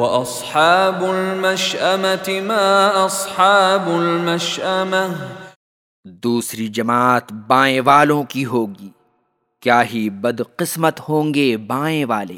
وَأَصْحَابُ الْمَشْأَمَةِ مَا أَصْحَابُ الْمَشْأَمَةِ دوسری جماعت بائیں والوں کی ہوگی۔ کیا ہی بدقسمت ہوں گے بائیں والے۔